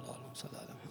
الله اللهم صل على محمد